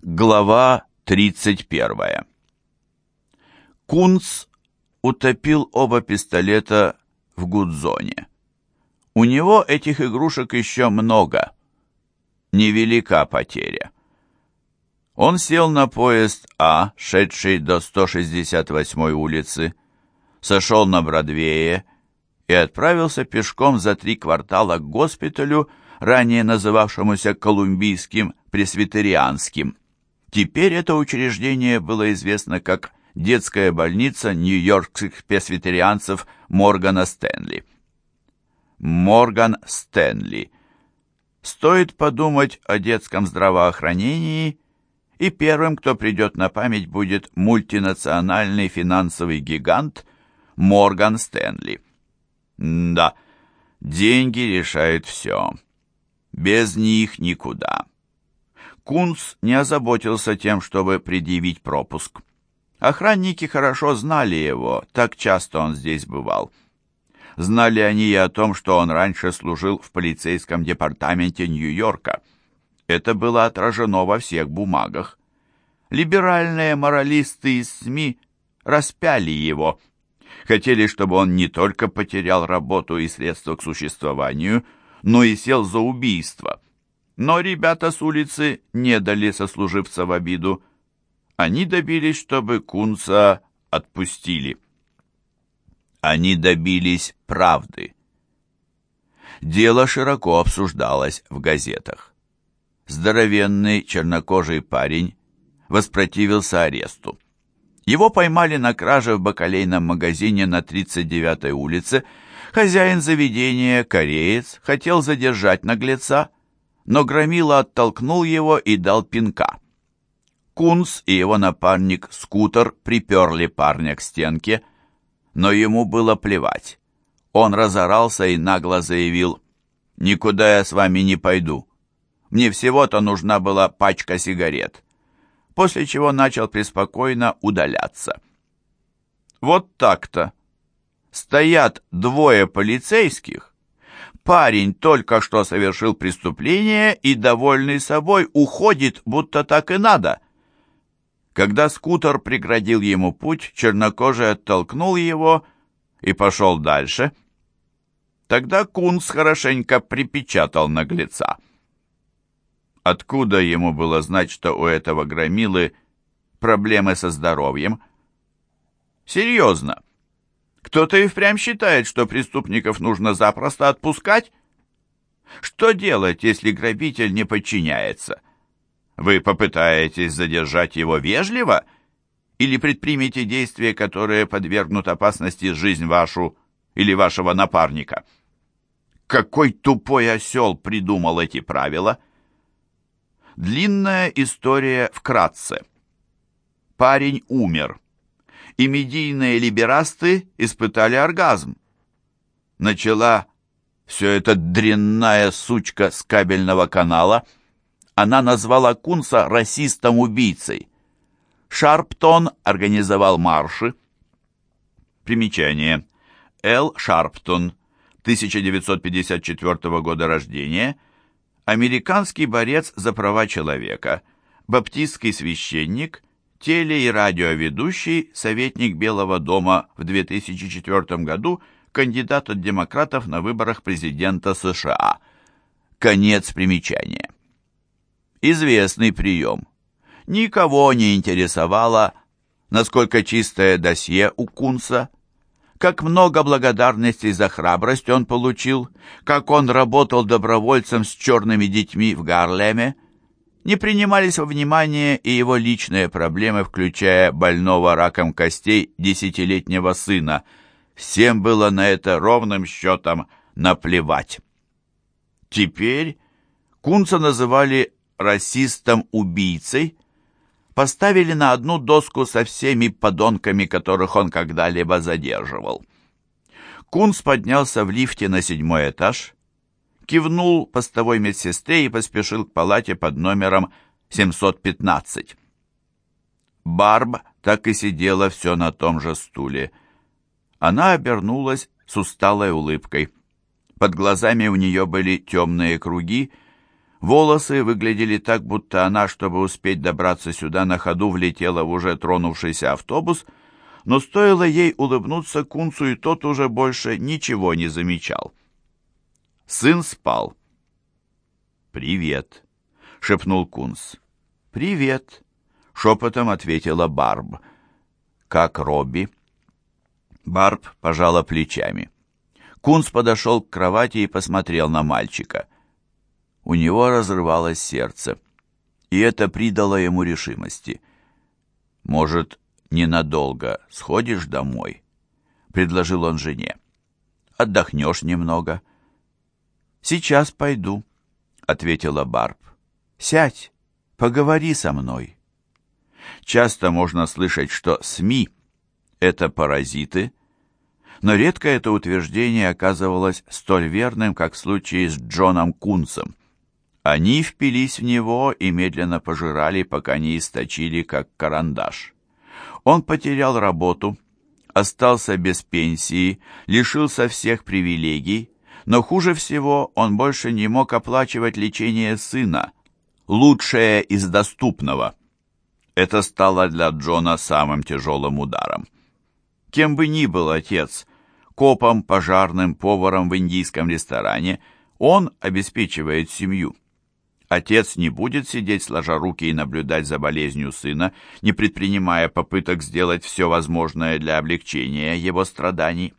Глава 31. Кунц утопил оба пистолета в гудзоне. У него этих игрушек еще много. Невелика потеря. Он сел на поезд А, шедший до 168-й улицы, сошел на Бродвее и отправился пешком за три квартала к госпиталю, ранее называвшемуся Колумбийским пресвитерианским. Теперь это учреждение было известно как детская больница нью-йоркских пресвитерианцев Моргана Стэнли. Морган Стэнли. Стоит подумать о детском здравоохранении, и первым, кто придет на память, будет мультинациональный финансовый гигант Морган Стэнли. Да, деньги решают все. Без них никуда. Кунц не озаботился тем, чтобы предъявить пропуск. Охранники хорошо знали его, так часто он здесь бывал. Знали они и о том, что он раньше служил в полицейском департаменте Нью-Йорка. Это было отражено во всех бумагах. Либеральные моралисты из СМИ распяли его. Хотели, чтобы он не только потерял работу и средства к существованию, но и сел за убийство. Но ребята с улицы не дали сослуживца в обиду. Они добились, чтобы Кунца отпустили. Они добились правды. Дело широко обсуждалось в газетах. Здоровенный чернокожий парень воспротивился аресту. Его поймали на краже в бакалейном магазине на 39-й улице. Хозяин заведения, кореец, хотел задержать наглеца, но Громила оттолкнул его и дал пинка. Кунс и его напарник Скутер приперли парня к стенке, но ему было плевать. Он разорался и нагло заявил, «Никуда я с вами не пойду. Мне всего-то нужна была пачка сигарет», после чего начал преспокойно удаляться. Вот так-то. Стоят двое полицейских, Парень только что совершил преступление и, довольный собой, уходит, будто так и надо. Когда скутер преградил ему путь, чернокожий оттолкнул его и пошел дальше. Тогда Кунс хорошенько припечатал наглеца. Откуда ему было знать, что у этого громилы проблемы со здоровьем? Серьезно, кто-то и впрямь считает, что преступников нужно запросто отпускать. Что делать, если грабитель не подчиняется? Вы попытаетесь задержать его вежливо или предпримете действия, которые подвергнут опасности жизнь вашу или вашего напарника? Какой тупой осел придумал эти правила? Длинная история вкратце. Парень умер и медийные либерасты испытали оргазм. Начала все это дрянная сучка с кабельного канала. Она назвала Кунса расистом-убийцей. Шарптон организовал марши. Примечание. Эл Шарптон, 1954 года рождения, американский борец за права человека, баптистский священник – теле- и радиоведущий, советник Белого дома в 2004 году, кандидат от демократов на выборах президента США. Конец примечания. Известный прием. Никого не интересовало, насколько чистое досье у Кунса, как много благодарностей за храбрость он получил, как он работал добровольцем с черными детьми в Гарлеме, не принимались во внимание и его личные проблемы, включая больного раком костей десятилетнего сына. Всем было на это ровным счетом наплевать. Теперь Кунца называли расистом-убийцей, поставили на одну доску со всеми подонками, которых он когда-либо задерживал. Кунц поднялся в лифте на седьмой этаж, кивнул постовой медсестре и поспешил к палате под номером 715. Барб так и сидела все на том же стуле. Она обернулась с усталой улыбкой. Под глазами у нее были темные круги, Волосы выглядели так, будто она, чтобы успеть добраться сюда, на ходу влетела в уже тронувшийся автобус, но стоило ей улыбнуться Кунцу, и тот уже больше ничего не замечал. Сын спал. «Привет», — шепнул Кунс. «Привет», — шепотом ответила Барб. «Как Робби?» Барб пожала плечами. Кунс подошел к кровати и посмотрел на мальчика. У него разрывалось сердце, и это придало ему решимости. «Может, ненадолго сходишь домой?» — предложил он жене. «Отдохнешь немного». «Сейчас пойду», — ответила Барб. «Сядь, поговори со мной». Часто можно слышать, что СМИ — это паразиты, но редко это утверждение оказывалось столь верным, как в случае с Джоном Кунцем. Они впились в него и медленно пожирали, пока не источили, как карандаш. Он потерял работу, остался без пенсии, лишился всех привилегий, но хуже всего он больше не мог оплачивать лечение сына, лучшее из доступного. Это стало для Джона самым тяжелым ударом. Кем бы ни был отец, копом, пожарным, поваром в индийском ресторане, он обеспечивает семью. Отец не будет сидеть сложа руки и наблюдать за болезнью сына, не предпринимая попыток сделать все возможное для облегчения его страданий.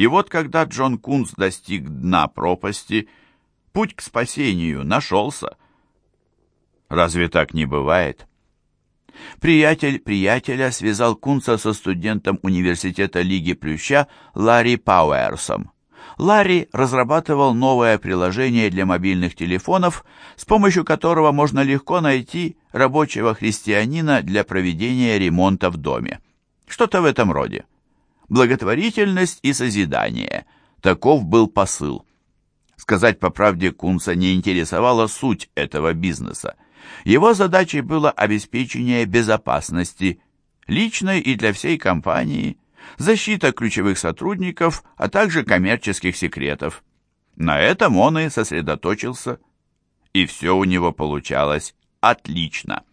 И вот когда Джон Кунс достиг дна пропасти, путь к спасению нашелся. Разве так не бывает? Приятель приятеля связал Кунца со студентом университета Лиги Плюща Ларри Пауэрсом. Ларри разрабатывал новое приложение для мобильных телефонов, с помощью которого можно легко найти рабочего христианина для проведения ремонта в доме. Что-то в этом роде. Благотворительность и созидание. Таков был посыл. Сказать по правде, Кунца не интересовала суть этого бизнеса. Его задачей было обеспечение безопасности, личной и для всей компании, защита ключевых сотрудников, а также коммерческих секретов. На этом он и сосредоточился. И все у него получалось отлично.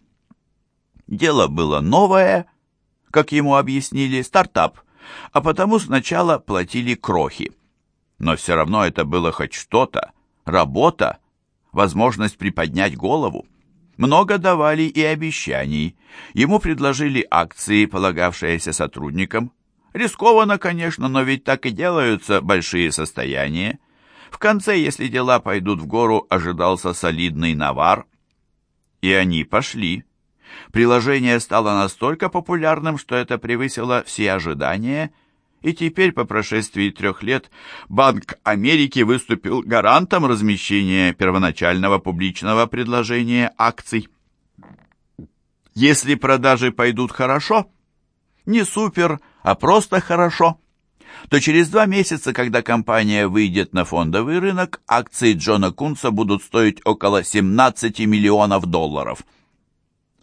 Дело было новое, как ему объяснили, стартап, а потому сначала платили крохи. Но все равно это было хоть что-то, работа, возможность приподнять голову. Много давали и обещаний. Ему предложили акции, полагавшиеся сотрудникам. Рискованно, конечно, но ведь так и делаются большие состояния. В конце, если дела пойдут в гору, ожидался солидный навар. И они пошли. Приложение стало настолько популярным, что это превысило все ожидания – и теперь, по прошествии трех лет, Банк Америки выступил гарантом размещения первоначального публичного предложения акций. Если продажи пойдут хорошо, не супер, а просто хорошо, то через два месяца, когда компания выйдет на фондовый рынок, акции Джона Кунса будут стоить около 17 миллионов долларов.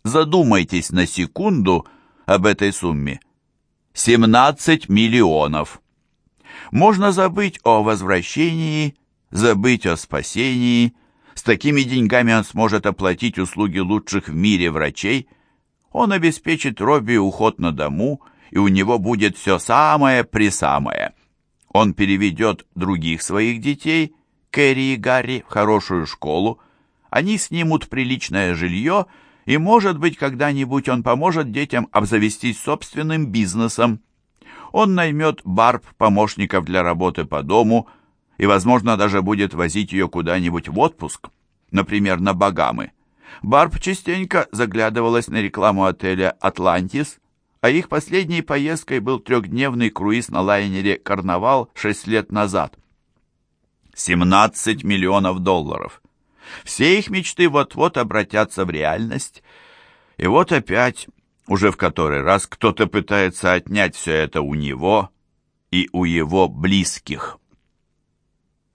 Задумайтесь на секунду об этой сумме. 17 миллионов. Можно забыть о возвращении, забыть о спасении. С такими деньгами он сможет оплатить услуги лучших в мире врачей. Он обеспечит Робби уход на дому, и у него будет все самое-пресамое. Он переведет других своих детей, Кэрри и Гарри, в хорошую школу. Они снимут приличное жилье и, может быть, когда-нибудь он поможет детям обзавестись собственным бизнесом. Он наймет Барб помощников для работы по дому и, возможно, даже будет возить ее куда-нибудь в отпуск, например, на Багамы. Барб частенько заглядывалась на рекламу отеля «Атлантис», а их последней поездкой был трехдневный круиз на лайнере «Карнавал» шесть лет назад. 17 миллионов долларов. Все их мечты вот-вот обратятся в реальность. И вот опять, уже в который раз, кто-то пытается отнять все это у него и у его близких.